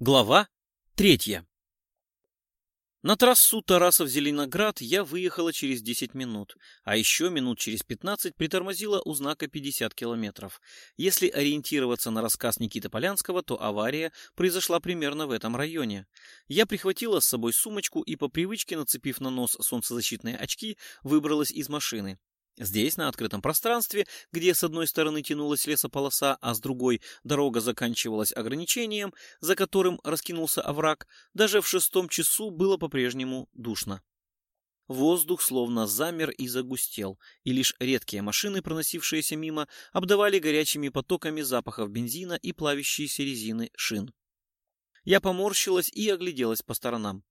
Глава третья. На трассу Тарасов-Зеленоград я выехала через 10 минут, а еще минут через 15 притормозила у знака 50 километров. Если ориентироваться на рассказ Никиты Полянского, то авария произошла примерно в этом районе. Я прихватила с собой сумочку и по привычке, нацепив на нос солнцезащитные очки, выбралась из машины. Здесь, на открытом пространстве, где с одной стороны тянулась лесополоса, а с другой дорога заканчивалась ограничением, за которым раскинулся овраг, даже в шестом часу было по-прежнему душно. Воздух словно замер и загустел, и лишь редкие машины, проносившиеся мимо, обдавали горячими потоками запахов бензина и плавящейся резины шин. Я поморщилась и огляделась по сторонам.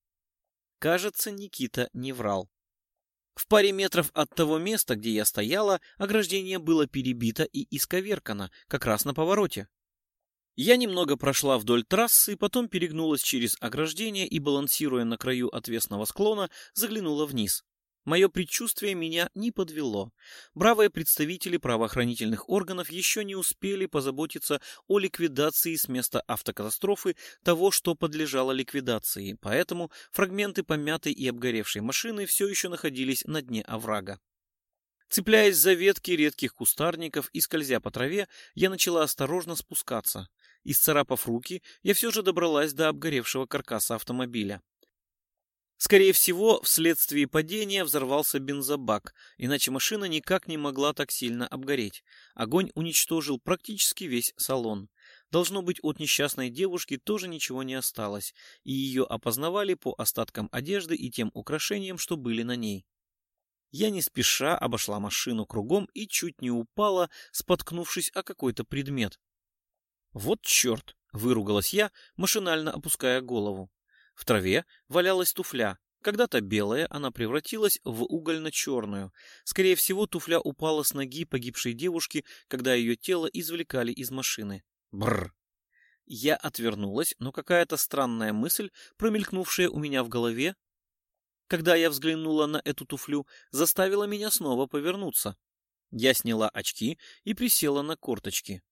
Кажется, Никита не врал. В паре метров от того места, где я стояла, ограждение было перебито и исковеркано, как раз на повороте. Я немного прошла вдоль трассы, потом перегнулась через ограждение и, балансируя на краю отвесного склона, заглянула вниз. Мое предчувствие меня не подвело. Бравые представители правоохранительных органов еще не успели позаботиться о ликвидации с места автокатастрофы того, что подлежало ликвидации, поэтому фрагменты помятой и обгоревшей машины все еще находились на дне оврага. Цепляясь за ветки редких кустарников и скользя по траве, я начала осторожно спускаться. Исцарапав руки, я все же добралась до обгоревшего каркаса автомобиля. Скорее всего, вследствие падения взорвался бензобак, иначе машина никак не могла так сильно обгореть. Огонь уничтожил практически весь салон. Должно быть, от несчастной девушки тоже ничего не осталось, и ее опознавали по остаткам одежды и тем украшениям, что были на ней. Я не спеша обошла машину кругом и чуть не упала, споткнувшись о какой-то предмет. «Вот черт!» — выругалась я, машинально опуская голову. В траве валялась туфля. Когда-то белая, она превратилась в угольно-черную. Скорее всего, туфля упала с ноги погибшей девушки, когда ее тело извлекали из машины. Бррр. Я отвернулась, но какая-то странная мысль, промелькнувшая у меня в голове, когда я взглянула на эту туфлю, заставила меня снова повернуться. Я сняла очки и присела на корточки.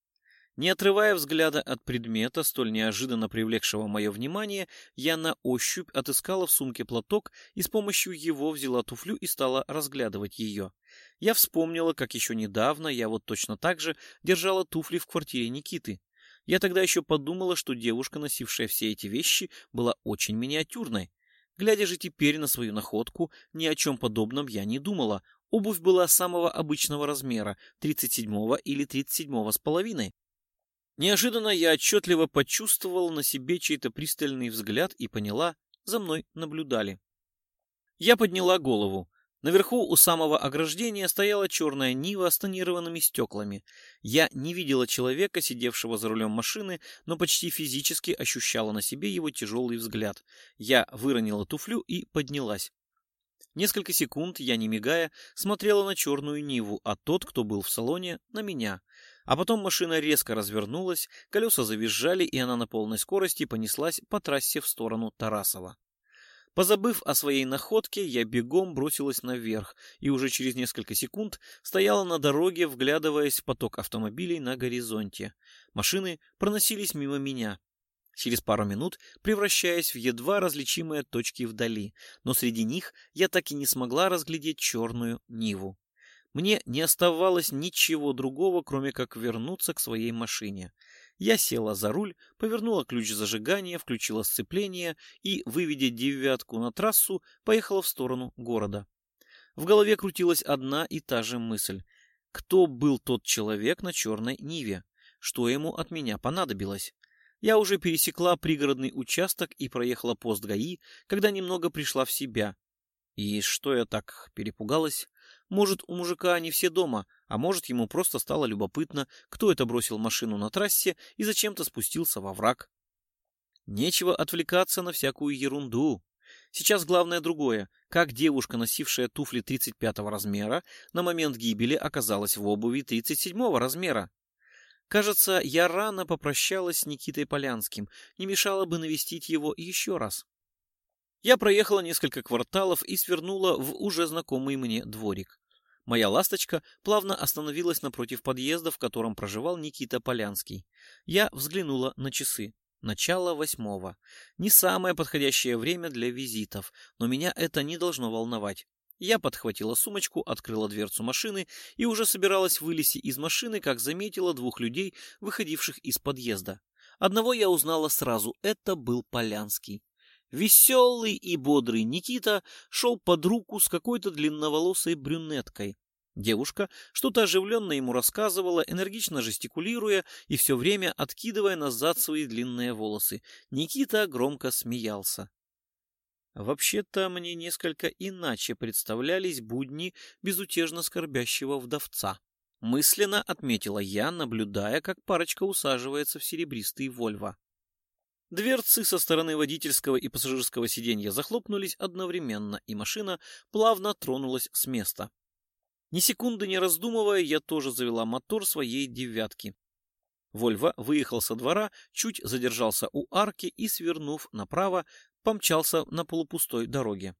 Не отрывая взгляда от предмета, столь неожиданно привлекшего мое внимание, я на ощупь отыскала в сумке платок и с помощью его взяла туфлю и стала разглядывать ее. Я вспомнила, как еще недавно я вот точно так же держала туфли в квартире Никиты. Я тогда еще подумала, что девушка, носившая все эти вещи, была очень миниатюрной. Глядя же теперь на свою находку, ни о чем подобном я не думала. Обувь была самого обычного размера, 37 или 37 с половиной. Неожиданно я отчетливо почувствовала на себе чей-то пристальный взгляд и поняла, за мной наблюдали. Я подняла голову. Наверху у самого ограждения стояла черная Нива с тонированными стеклами. Я не видела человека, сидевшего за рулем машины, но почти физически ощущала на себе его тяжелый взгляд. Я выронила туфлю и поднялась. Несколько секунд я, не мигая, смотрела на черную Ниву, а тот, кто был в салоне, на меня. А потом машина резко развернулась, колеса завизжали, и она на полной скорости понеслась по трассе в сторону Тарасова. Позабыв о своей находке, я бегом бросилась наверх и уже через несколько секунд стояла на дороге, вглядываясь в поток автомобилей на горизонте. Машины проносились мимо меня, через пару минут превращаясь в едва различимые точки вдали, но среди них я так и не смогла разглядеть черную Ниву. Мне не оставалось ничего другого, кроме как вернуться к своей машине. Я села за руль, повернула ключ зажигания, включила сцепление и, выведя девятку на трассу, поехала в сторону города. В голове крутилась одна и та же мысль. Кто был тот человек на черной Ниве? Что ему от меня понадобилось? Я уже пересекла пригородный участок и проехала пост ГАИ, когда немного пришла в себя. И что я так перепугалась? Может, у мужика не все дома, а может, ему просто стало любопытно, кто это бросил машину на трассе и зачем-то спустился во враг. Нечего отвлекаться на всякую ерунду. Сейчас главное другое. Как девушка, носившая туфли 35 размера, на момент гибели оказалась в обуви 37 размера? Кажется, я рано попрощалась с Никитой Полянским. Не мешало бы навестить его еще раз. Я проехала несколько кварталов и свернула в уже знакомый мне дворик. Моя ласточка плавно остановилась напротив подъезда, в котором проживал Никита Полянский. Я взглянула на часы. Начало восьмого. Не самое подходящее время для визитов, но меня это не должно волновать. Я подхватила сумочку, открыла дверцу машины и уже собиралась вылезти из машины, как заметила двух людей, выходивших из подъезда. Одного я узнала сразу, это был Полянский. Веселый и бодрый Никита шел под руку с какой-то длинноволосой брюнеткой. Девушка что-то оживленно ему рассказывала, энергично жестикулируя и все время откидывая назад свои длинные волосы. Никита громко смеялся. Вообще-то мне несколько иначе представлялись будни безутешно скорбящего вдовца. Мысленно отметила я, наблюдая, как парочка усаживается в серебристый Вольво. Дверцы со стороны водительского и пассажирского сиденья захлопнулись одновременно, и машина плавно тронулась с места. Ни секунды не раздумывая, я тоже завела мотор своей девятки. Вольво выехал со двора, чуть задержался у арки и, свернув направо, помчался на полупустой дороге.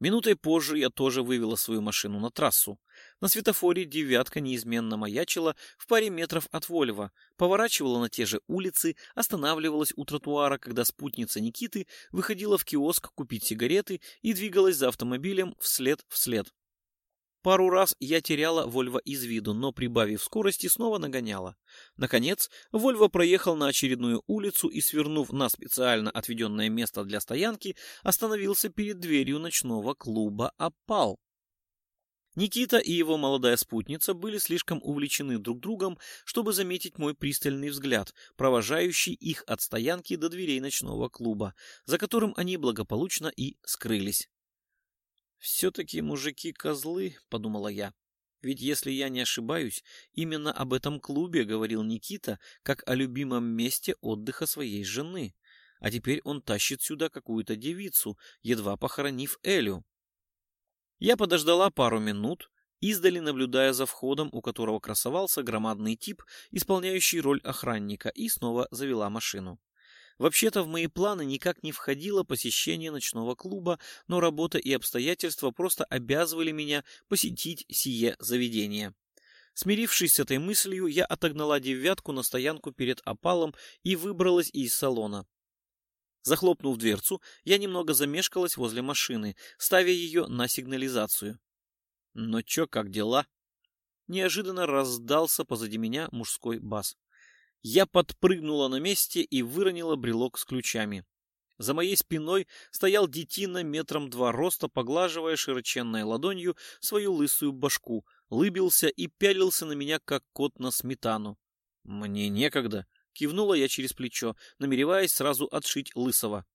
Минутой позже я тоже вывела свою машину на трассу. На светофоре девятка неизменно маячила в паре метров от Вольва, поворачивала на те же улицы, останавливалась у тротуара, когда спутница Никиты выходила в киоск купить сигареты и двигалась за автомобилем вслед вслед. Пару раз я теряла Вольво из виду, но, прибавив скорости, снова нагоняла. Наконец, Вольво проехал на очередную улицу и, свернув на специально отведенное место для стоянки, остановился перед дверью ночного клуба «Опал». Никита и его молодая спутница были слишком увлечены друг другом, чтобы заметить мой пристальный взгляд, провожающий их от стоянки до дверей ночного клуба, за которым они благополучно и скрылись. «Все-таки мужики козлы», — подумала я. Ведь, если я не ошибаюсь, именно об этом клубе говорил Никита, как о любимом месте отдыха своей жены. А теперь он тащит сюда какую-то девицу, едва похоронив Элю. Я подождала пару минут, издали наблюдая за входом, у которого красовался громадный тип, исполняющий роль охранника, и снова завела машину. Вообще-то в мои планы никак не входило посещение ночного клуба, но работа и обстоятельства просто обязывали меня посетить сие заведение. Смирившись с этой мыслью, я отогнала девятку на стоянку перед опалом и выбралась из салона. Захлопнув дверцу, я немного замешкалась возле машины, ставя ее на сигнализацию. «Ну чё, как дела?» Неожиданно раздался позади меня мужской бас. Я подпрыгнула на месте и выронила брелок с ключами. За моей спиной стоял детина метром два роста, поглаживая широченной ладонью свою лысую башку, лыбился и пялился на меня, как кот на сметану. «Мне некогда», — кивнула я через плечо, намереваясь сразу отшить лысого.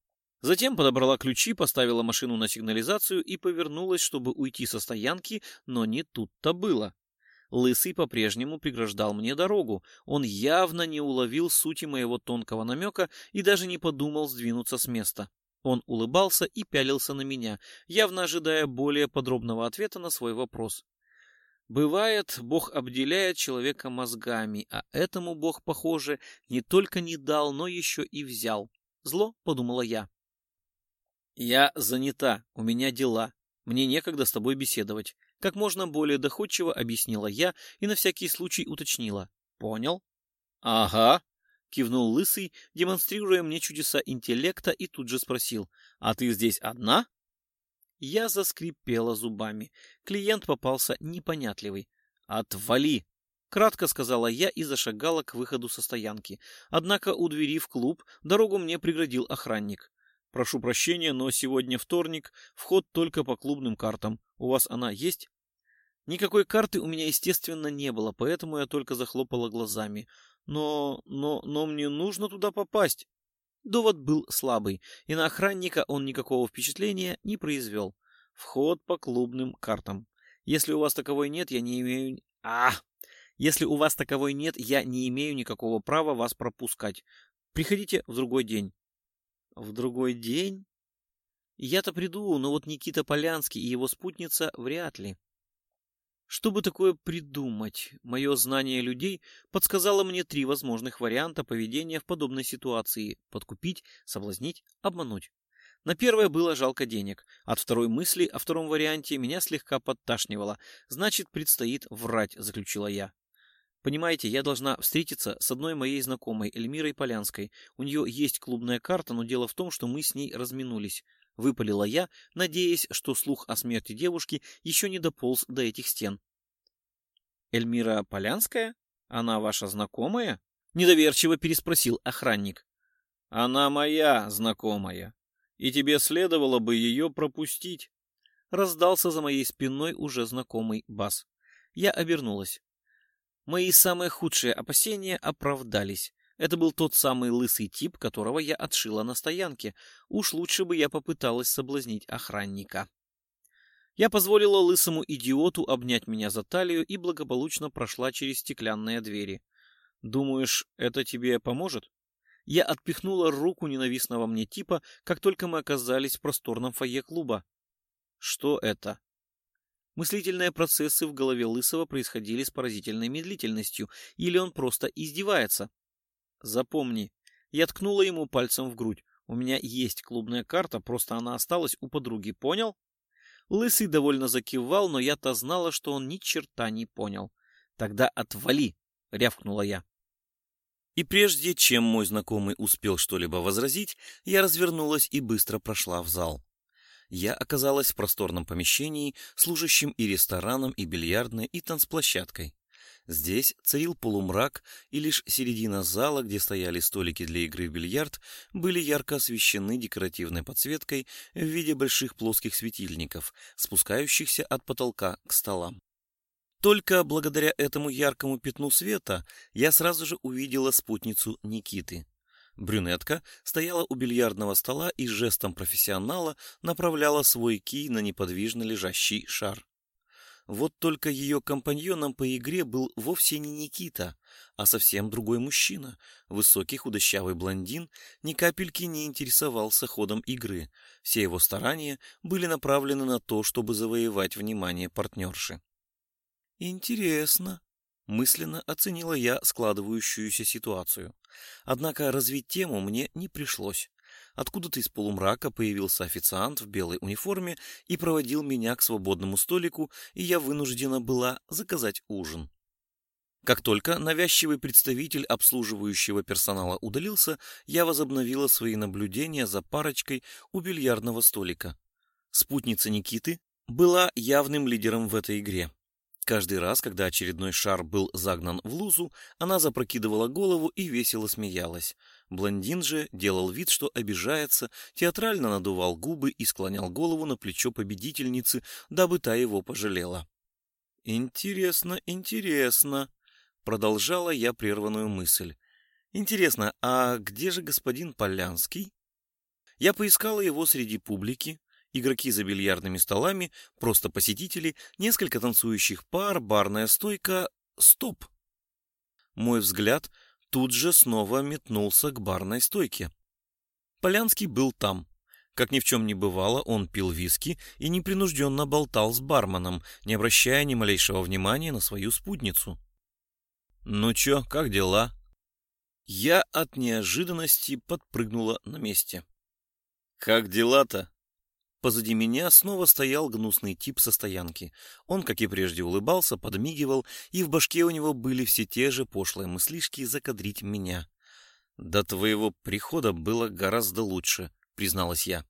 Затем подобрала ключи, поставила машину на сигнализацию и повернулась, чтобы уйти со стоянки, но не тут-то было. Лысый по-прежнему преграждал мне дорогу. Он явно не уловил сути моего тонкого намека и даже не подумал сдвинуться с места. Он улыбался и пялился на меня, явно ожидая более подробного ответа на свой вопрос. Бывает, Бог обделяет человека мозгами, а этому Бог, похоже, не только не дал, но еще и взял. Зло, подумала я. Я занята, у меня дела. Мне некогда с тобой беседовать. Как можно более доходчиво объяснила я и на всякий случай уточнила. Понял? Ага, кивнул лысый, демонстрируя мне чудеса интеллекта и тут же спросил. А ты здесь одна? Я заскрипела зубами. Клиент попался непонятливый. Отвали! Кратко сказала я и зашагала к выходу со стоянки. Однако у двери в клуб дорогу мне преградил охранник. Прошу прощения, но сегодня вторник, вход только по клубным картам. У вас она есть? Никакой карты у меня, естественно, не было, поэтому я только захлопала глазами. Но, но, но мне нужно туда попасть. Довод был слабый, и на охранника он никакого впечатления не произвел. Вход по клубным картам. Если у вас таковой нет, я не имею... А! Если у вас таковой нет, я не имею никакого права вас пропускать. Приходите в другой день. В другой день? Я-то приду, но вот Никита Полянский и его спутница вряд ли. Чтобы такое придумать, мое знание людей подсказало мне три возможных варианта поведения в подобной ситуации – подкупить, соблазнить, обмануть. На первое было жалко денег. От второй мысли о втором варианте меня слегка подташнивало. Значит, предстоит врать, заключила я. Понимаете, я должна встретиться с одной моей знакомой, Эльмирой Полянской. У нее есть клубная карта, но дело в том, что мы с ней разминулись. Выпалила я, надеясь, что слух о смерти девушки еще не дополз до этих стен. Эльмира Полянская? Она ваша знакомая? Недоверчиво переспросил охранник. Она моя знакомая, и тебе следовало бы ее пропустить. Раздался за моей спиной уже знакомый бас. Я обернулась. Мои самые худшие опасения оправдались. Это был тот самый лысый тип, которого я отшила на стоянке. Уж лучше бы я попыталась соблазнить охранника. Я позволила лысому идиоту обнять меня за талию и благополучно прошла через стеклянные двери. Думаешь, это тебе поможет? Я отпихнула руку ненавистного мне типа, как только мы оказались в просторном фойе клуба. Что это? Мыслительные процессы в голове Лысого происходили с поразительной медлительностью, или он просто издевается. Запомни, я ткнула ему пальцем в грудь. У меня есть клубная карта, просто она осталась у подруги, понял? Лысый довольно закивал, но я-то знала, что он ни черта не понял. Тогда отвали, рявкнула я. И прежде чем мой знакомый успел что-либо возразить, я развернулась и быстро прошла в зал я оказалась в просторном помещении, служащем и рестораном, и бильярдной, и танцплощадкой. Здесь царил полумрак, и лишь середина зала, где стояли столики для игры в бильярд, были ярко освещены декоративной подсветкой в виде больших плоских светильников, спускающихся от потолка к столам. Только благодаря этому яркому пятну света я сразу же увидела спутницу Никиты. Брюнетка стояла у бильярдного стола и жестом профессионала направляла свой кий на неподвижно лежащий шар. Вот только ее компаньоном по игре был вовсе не Никита, а совсем другой мужчина. Высокий худощавый блондин ни капельки не интересовался ходом игры. Все его старания были направлены на то, чтобы завоевать внимание партнерши. «Интересно», Мысленно оценила я складывающуюся ситуацию. Однако развить тему мне не пришлось. Откуда-то из полумрака появился официант в белой униформе и проводил меня к свободному столику, и я вынуждена была заказать ужин. Как только навязчивый представитель обслуживающего персонала удалился, я возобновила свои наблюдения за парочкой у бильярдного столика. Спутница Никиты была явным лидером в этой игре. Каждый раз, когда очередной шар был загнан в лузу, она запрокидывала голову и весело смеялась. Блондин же делал вид, что обижается, театрально надувал губы и склонял голову на плечо победительницы, дабы та его пожалела. «Интересно, интересно», — продолжала я прерванную мысль. «Интересно, а где же господин Полянский?» Я поискала его среди публики, игроки за бильярдными столами, просто посетители, несколько танцующих пар, барная стойка. Стоп! Мой взгляд тут же снова метнулся к барной стойке. Полянский был там. Как ни в чем не бывало, он пил виски и непринужденно болтал с барменом, не обращая ни малейшего внимания на свою спутницу. «Ну чё, как дела?» Я от неожиданности подпрыгнула на месте. «Как дела-то?» Позади меня снова стоял гнусный тип со стоянки. Он, как и прежде, улыбался, подмигивал, и в башке у него были все те же пошлые мыслишки закадрить меня. «До твоего прихода было гораздо лучше», — призналась я.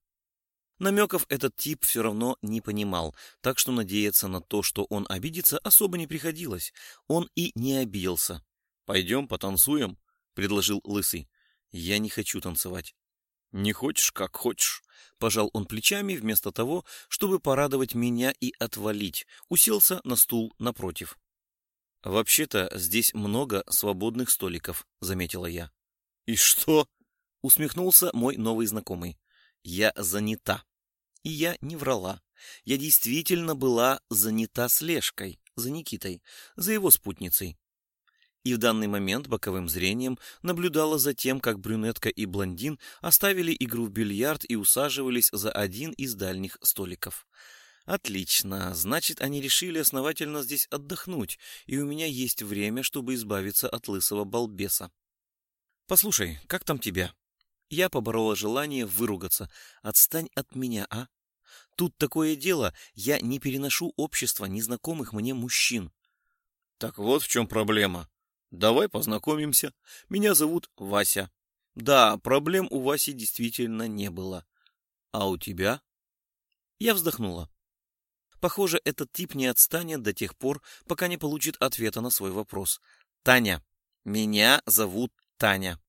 Намеков этот тип все равно не понимал, так что надеяться на то, что он обидится, особо не приходилось. Он и не обиделся. «Пойдем потанцуем», — предложил Лысый. «Я не хочу танцевать». «Не хочешь, как хочешь», — пожал он плечами вместо того, чтобы порадовать меня и отвалить, уселся на стул напротив. «Вообще-то здесь много свободных столиков», — заметила я. «И что?» — усмехнулся мой новый знакомый. «Я занята». И я не врала. Я действительно была занята слежкой за Никитой, за его спутницей и в данный момент боковым зрением наблюдала за тем, как брюнетка и блондин оставили игру в бильярд и усаживались за один из дальних столиков. Отлично, значит, они решили основательно здесь отдохнуть, и у меня есть время, чтобы избавиться от лысого балбеса. Послушай, как там тебя? Я поборола желание выругаться. Отстань от меня, а? Тут такое дело, я не переношу общество незнакомых мне мужчин. Так вот в чем проблема, Давай познакомимся. Меня зовут Вася. Да, проблем у Васи действительно не было. А у тебя? Я вздохнула. Похоже, этот тип не отстанет до тех пор, пока не получит ответа на свой вопрос. Таня. Меня зовут Таня.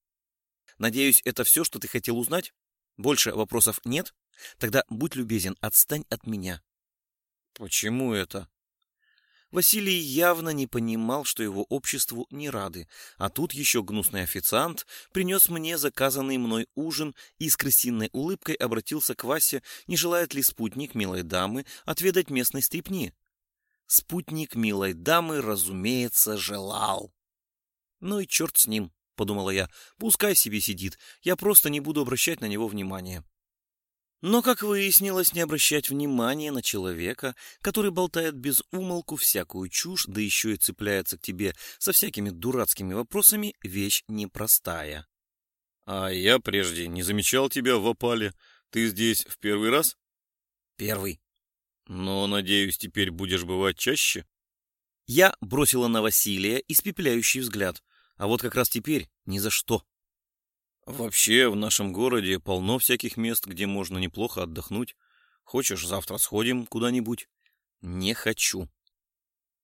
Надеюсь, это все, что ты хотел узнать? Больше вопросов нет? Тогда будь любезен, отстань от меня. Почему это? Василий явно не понимал, что его обществу не рады, а тут еще гнусный официант принес мне заказанный мной ужин и с крысиной улыбкой обратился к Васе, не желает ли спутник милой дамы отведать местной стрипни. Спутник милой дамы, разумеется, желал. Ну и черт с ним, подумала я, пускай себе сидит, я просто не буду обращать на него внимания. Но, как выяснилось, не обращать внимания на человека, который болтает без умолку всякую чушь, да еще и цепляется к тебе со всякими дурацкими вопросами, вещь непростая. — А я прежде не замечал тебя в опале. Ты здесь в первый раз? — Первый. — Но, надеюсь, теперь будешь бывать чаще? Я бросила на Василия испепеляющий взгляд, а вот как раз теперь ни за что. Вообще, в нашем городе полно всяких мест, где можно неплохо отдохнуть. Хочешь, завтра сходим куда-нибудь? Не хочу.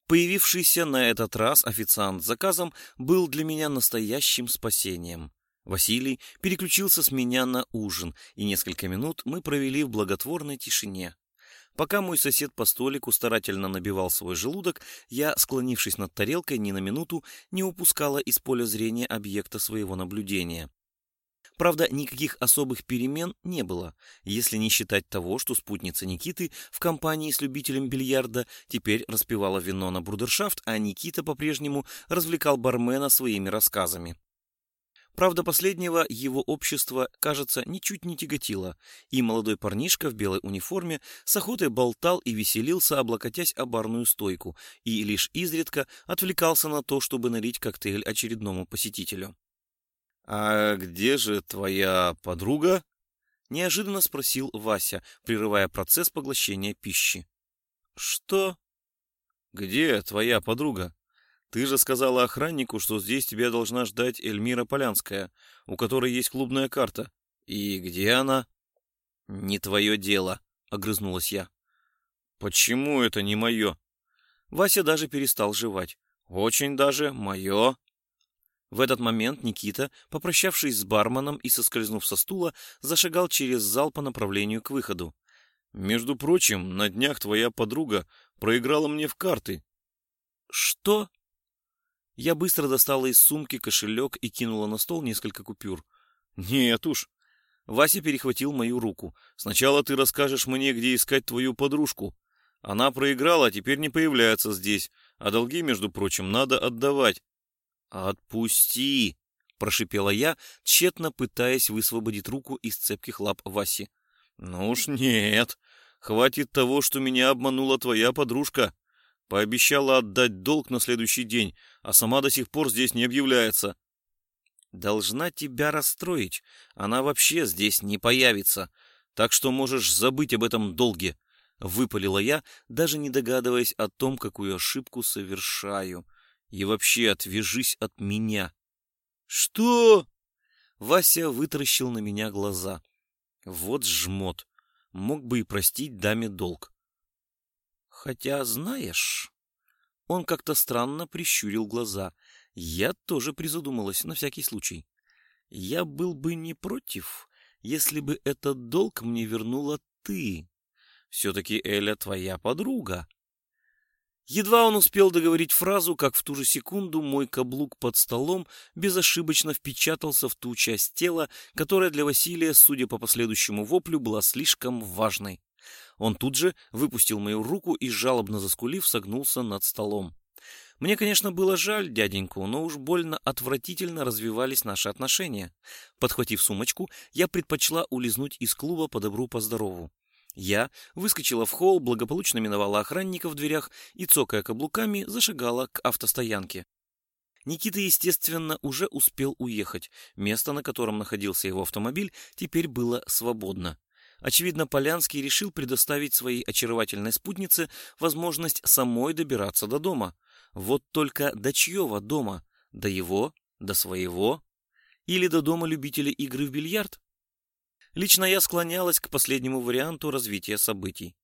Появившийся на этот раз официант с заказом был для меня настоящим спасением. Василий переключился с меня на ужин, и несколько минут мы провели в благотворной тишине. Пока мой сосед по столику старательно набивал свой желудок, я, склонившись над тарелкой, ни на минуту не упускала из поля зрения объекта своего наблюдения. Правда, никаких особых перемен не было, если не считать того, что спутница Никиты в компании с любителем бильярда теперь распивала вино на брудершафт, а Никита по-прежнему развлекал бармена своими рассказами. Правда, последнего его общество, кажется, ничуть не тяготило, и молодой парнишка в белой униформе с охотой болтал и веселился, облокотясь о барную стойку, и лишь изредка отвлекался на то, чтобы налить коктейль очередному посетителю. «А где же твоя подруга?» — неожиданно спросил Вася, прерывая процесс поглощения пищи. «Что?» «Где твоя подруга? Ты же сказала охраннику, что здесь тебя должна ждать Эльмира Полянская, у которой есть клубная карта. И где она?» «Не твое дело», — огрызнулась я. «Почему это не мое?» Вася даже перестал жевать. «Очень даже мое». В этот момент Никита, попрощавшись с барменом и соскользнув со стула, зашагал через зал по направлению к выходу. «Между прочим, на днях твоя подруга проиграла мне в карты». «Что?» Я быстро достала из сумки кошелек и кинула на стол несколько купюр. «Нет уж». Вася перехватил мою руку. «Сначала ты расскажешь мне, где искать твою подружку. Она проиграла, а теперь не появляется здесь, а долги, между прочим, надо отдавать. «Отпусти!» — прошипела я, тщетно пытаясь высвободить руку из цепких лап Васи. «Ну уж нет. Хватит того, что меня обманула твоя подружка. Пообещала отдать долг на следующий день, а сама до сих пор здесь не объявляется». «Должна тебя расстроить. Она вообще здесь не появится. Так что можешь забыть об этом долге», — выпалила я, даже не догадываясь о том, какую ошибку совершаю. И вообще отвяжись от меня. Что? Вася вытаращил на меня глаза. Вот жмот. Мог бы и простить даме долг. Хотя, знаешь, он как-то странно прищурил глаза. Я тоже призадумалась на всякий случай. Я был бы не против, если бы этот долг мне вернула ты. Все-таки Эля твоя подруга. Едва он успел договорить фразу, как в ту же секунду мой каблук под столом безошибочно впечатался в ту часть тела, которая для Василия, судя по последующему воплю, была слишком важной. Он тут же выпустил мою руку и, жалобно заскулив, согнулся над столом. Мне, конечно, было жаль дяденьку, но уж больно отвратительно развивались наши отношения. Подхватив сумочку, я предпочла улизнуть из клуба по добру, по. Я выскочила в холл, благополучно миновала охранника в дверях и, цокая каблуками, зашагала к автостоянке. Никита, естественно, уже успел уехать. Место, на котором находился его автомобиль, теперь было свободно. Очевидно, Полянский решил предоставить своей очаровательной спутнице возможность самой добираться до дома. Вот только до чьего дома? До его? До своего? Или до дома любителей игры в бильярд? Лично я склонялась к последнему варианту развития событий.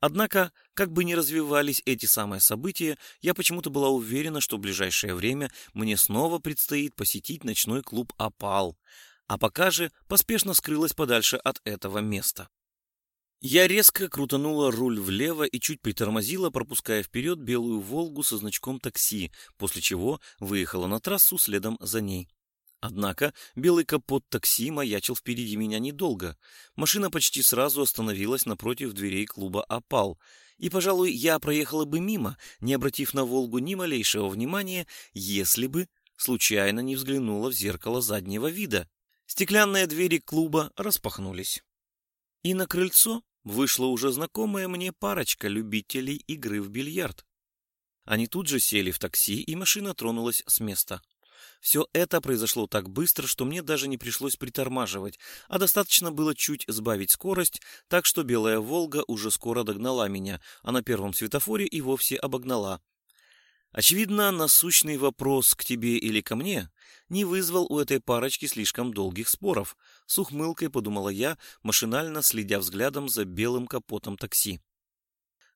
Однако, как бы ни развивались эти самые события, я почему-то была уверена, что в ближайшее время мне снова предстоит посетить ночной клуб «Опал», а пока же поспешно скрылась подальше от этого места. Я резко крутанула руль влево и чуть притормозила, пропуская вперед белую «Волгу» со значком такси, после чего выехала на трассу следом за ней. Однако белый капот такси маячил впереди меня недолго. Машина почти сразу остановилась напротив дверей клуба «Опал». И, пожалуй, я проехала бы мимо, не обратив на «Волгу» ни малейшего внимания, если бы случайно не взглянула в зеркало заднего вида. Стеклянные двери клуба распахнулись. И на крыльцо вышла уже знакомая мне парочка любителей игры в бильярд. Они тут же сели в такси, и машина тронулась с места. Все это произошло так быстро, что мне даже не пришлось притормаживать, а достаточно было чуть сбавить скорость, так что белая «Волга» уже скоро догнала меня, а на первом светофоре и вовсе обогнала. Очевидно, насущный вопрос к тебе или ко мне не вызвал у этой парочки слишком долгих споров. С ухмылкой подумала я, машинально следя взглядом за белым капотом такси.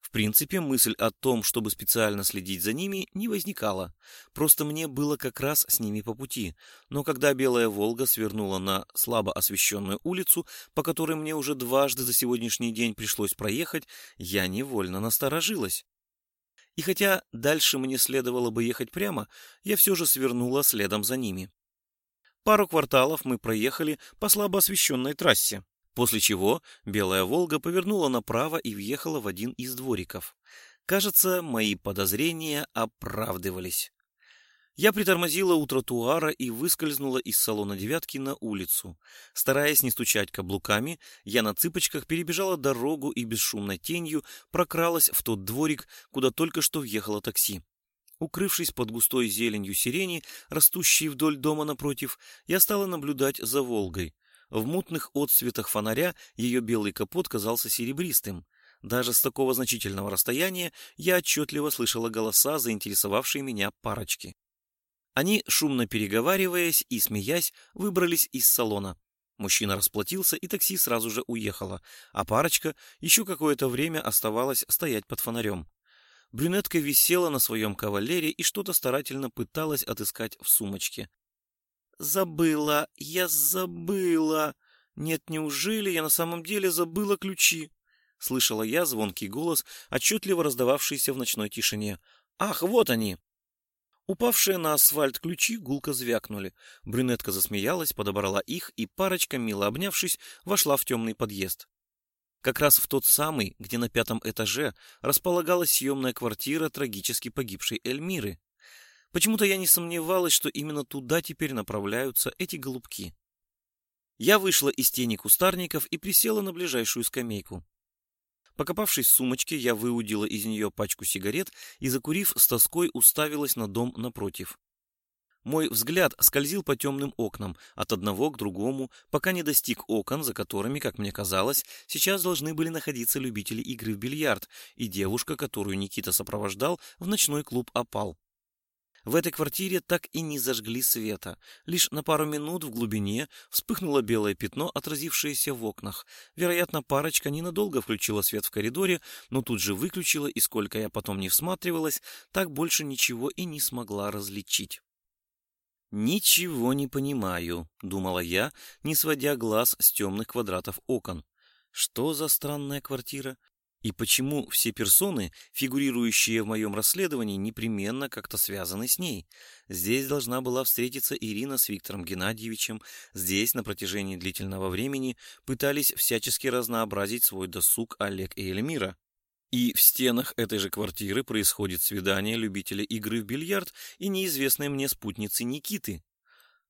В принципе, мысль о том, чтобы специально следить за ними, не возникала. Просто мне было как раз с ними по пути. Но когда белая «Волга» свернула на слабо освещенную улицу, по которой мне уже дважды за сегодняшний день пришлось проехать, я невольно насторожилась. И хотя дальше мне следовало бы ехать прямо, я все же свернула следом за ними. Пару кварталов мы проехали по слабо освещенной трассе. После чего белая «Волга» повернула направо и въехала в один из двориков. Кажется, мои подозрения оправдывались. Я притормозила у тротуара и выскользнула из салона «девятки» на улицу. Стараясь не стучать каблуками, я на цыпочках перебежала дорогу и бесшумной тенью прокралась в тот дворик, куда только что въехало такси. Укрывшись под густой зеленью сирени, растущей вдоль дома напротив, я стала наблюдать за «Волгой». В мутных отсветах фонаря ее белый капот казался серебристым. Даже с такого значительного расстояния я отчетливо слышала голоса, заинтересовавшие меня парочки. Они, шумно переговариваясь и смеясь, выбрались из салона. Мужчина расплатился, и такси сразу же уехало, а парочка еще какое-то время оставалась стоять под фонарем. Брюнетка висела на своем кавалере и что-то старательно пыталась отыскать в сумочке. Забыла, я забыла. Нет, неужели я на самом деле забыла ключи? Слышала я звонкий голос, отчетливо раздававшийся в ночной тишине. Ах, вот они! Упавшие на асфальт ключи гулко звякнули. Брюнетка засмеялась, подобрала их, и парочка, мило обнявшись, вошла в темный подъезд. Как раз в тот самый, где на пятом этаже располагалась съемная квартира трагически погибшей Эльмиры. Почему-то я не сомневалась, что именно туда теперь направляются эти голубки. Я вышла из тени кустарников и присела на ближайшую скамейку. Покопавшись в сумочке, я выудила из нее пачку сигарет и, закурив, с тоской уставилась на дом напротив. Мой взгляд скользил по темным окнам, от одного к другому, пока не достиг окон, за которыми, как мне казалось, сейчас должны были находиться любители игры в бильярд и девушка, которую Никита сопровождал в ночной клуб «Опал». В этой квартире так и не зажгли света. Лишь на пару минут в глубине вспыхнуло белое пятно, отразившееся в окнах. Вероятно, парочка ненадолго включила свет в коридоре, но тут же выключила, и сколько я потом не всматривалась, так больше ничего и не смогла различить. «Ничего не понимаю», — думала я, не сводя глаз с темных квадратов окон. «Что за странная квартира? И почему все персоны, фигурирующие в моем расследовании, непременно как-то связаны с ней? Здесь должна была встретиться Ирина с Виктором Геннадьевичем. Здесь на протяжении длительного времени пытались всячески разнообразить свой досуг Олег и Эльмира. И в стенах этой же квартиры происходит свидание любителя игры в бильярд и неизвестной мне спутницы Никиты.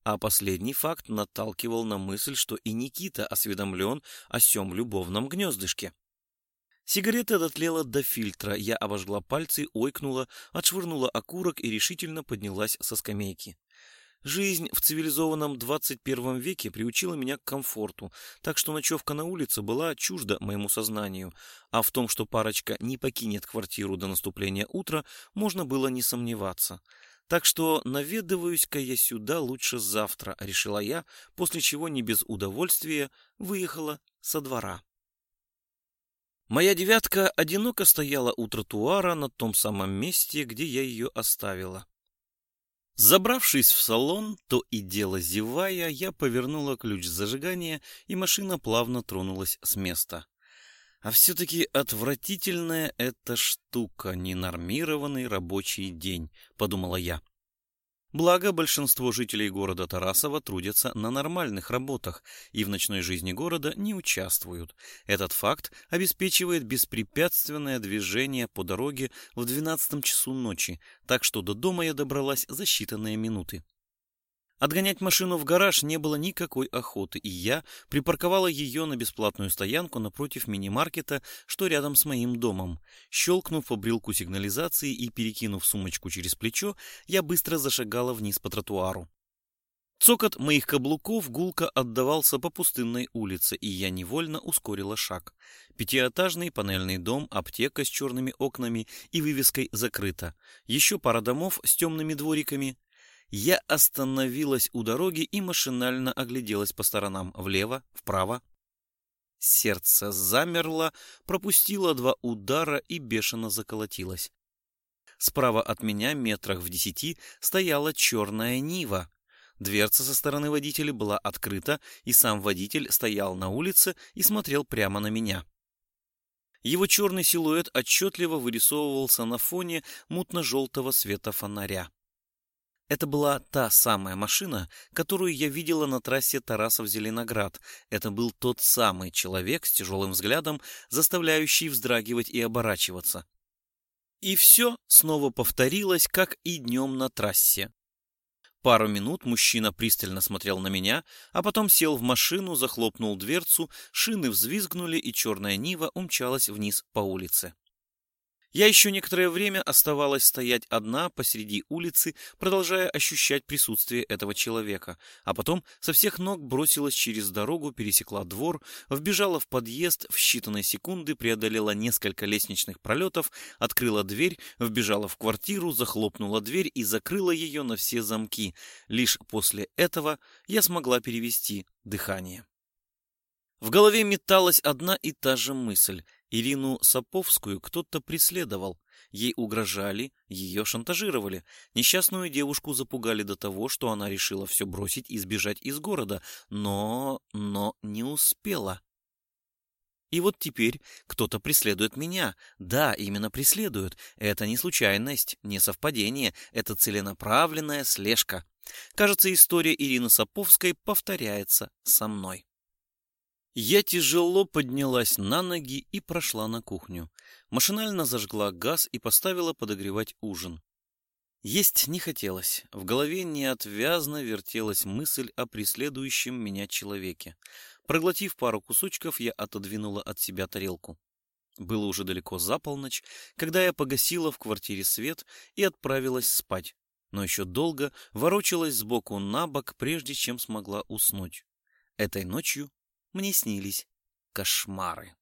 А последний факт наталкивал на мысль, что и Никита осведомлен о сём любовном гнездышке. Сигарета дотлела до фильтра, я обожгла пальцы, ойкнула, отшвырнула окурок и решительно поднялась со скамейки. Жизнь в цивилизованном 21 веке приучила меня к комфорту, так что ночевка на улице была чужда моему сознанию, а в том, что парочка не покинет квартиру до наступления утра, можно было не сомневаться. Так что наведываюсь-ка я сюда лучше завтра, решила я, после чего не без удовольствия выехала со двора. Моя девятка одиноко стояла у тротуара на том самом месте, где я ее оставила. Забравшись в салон, то и дело зевая, я повернула ключ зажигания, и машина плавно тронулась с места. А все-таки отвратительная эта штука, ненормированный рабочий день, подумала я. Благо, большинство жителей города Тарасова трудятся на нормальных работах и в ночной жизни города не участвуют. Этот факт обеспечивает беспрепятственное движение по дороге в 12 часу ночи, так что до дома я добралась за считанные минуты. Отгонять машину в гараж не было никакой охоты, и я припарковала ее на бесплатную стоянку напротив мини-маркета, что рядом с моим домом. Щелкнув по брелку сигнализации и перекинув сумочку через плечо, я быстро зашагала вниз по тротуару. Цокот моих каблуков гулко отдавался по пустынной улице, и я невольно ускорила шаг. Пятиэтажный панельный дом, аптека с черными окнами и вывеской «Закрыто». Еще пара домов с темными двориками, я остановилась у дороги и машинально огляделась по сторонам влево, вправо. Сердце замерло, пропустило два удара и бешено заколотилось. Справа от меня, метрах в десяти, стояла черная Нива. Дверца со стороны водителя была открыта, и сам водитель стоял на улице и смотрел прямо на меня. Его черный силуэт отчетливо вырисовывался на фоне мутно-желтого света фонаря. Это была та самая машина, которую я видела на трассе Тарасов-Зеленоград. Это был тот самый человек с тяжелым взглядом, заставляющий вздрагивать и оборачиваться. И все снова повторилось, как и днем на трассе. Пару минут мужчина пристально смотрел на меня, а потом сел в машину, захлопнул дверцу, шины взвизгнули, и черная Нива умчалась вниз по улице. Я еще некоторое время оставалась стоять одна посреди улицы, продолжая ощущать присутствие этого человека, а потом со всех ног бросилась через дорогу, пересекла двор, вбежала в подъезд, в считанные секунды преодолела несколько лестничных пролетов, открыла дверь, вбежала в квартиру, захлопнула дверь и закрыла ее на все замки. Лишь после этого я смогла перевести дыхание. В голове металась одна и та же мысль. Ирину Саповскую кто-то преследовал. Ей угрожали, ее шантажировали. Несчастную девушку запугали до того, что она решила все бросить и сбежать из города. Но... но не успела. И вот теперь кто-то преследует меня. Да, именно преследует. Это не случайность, не совпадение. Это целенаправленная слежка. Кажется, история Ирины Саповской повторяется со мной. Я тяжело поднялась на ноги и прошла на кухню. Машинально зажгла газ и поставила подогревать ужин. Есть не хотелось. В голове неотвязно вертелась мысль о преследующем меня человеке. Проглотив пару кусочков, я отодвинула от себя тарелку. Было уже далеко за полночь, когда я погасила в квартире свет и отправилась спать, но еще долго ворочалась сбоку на бок, прежде чем смогла уснуть. Этой ночью мне снились кошмары.